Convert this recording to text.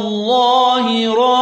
الله راجعون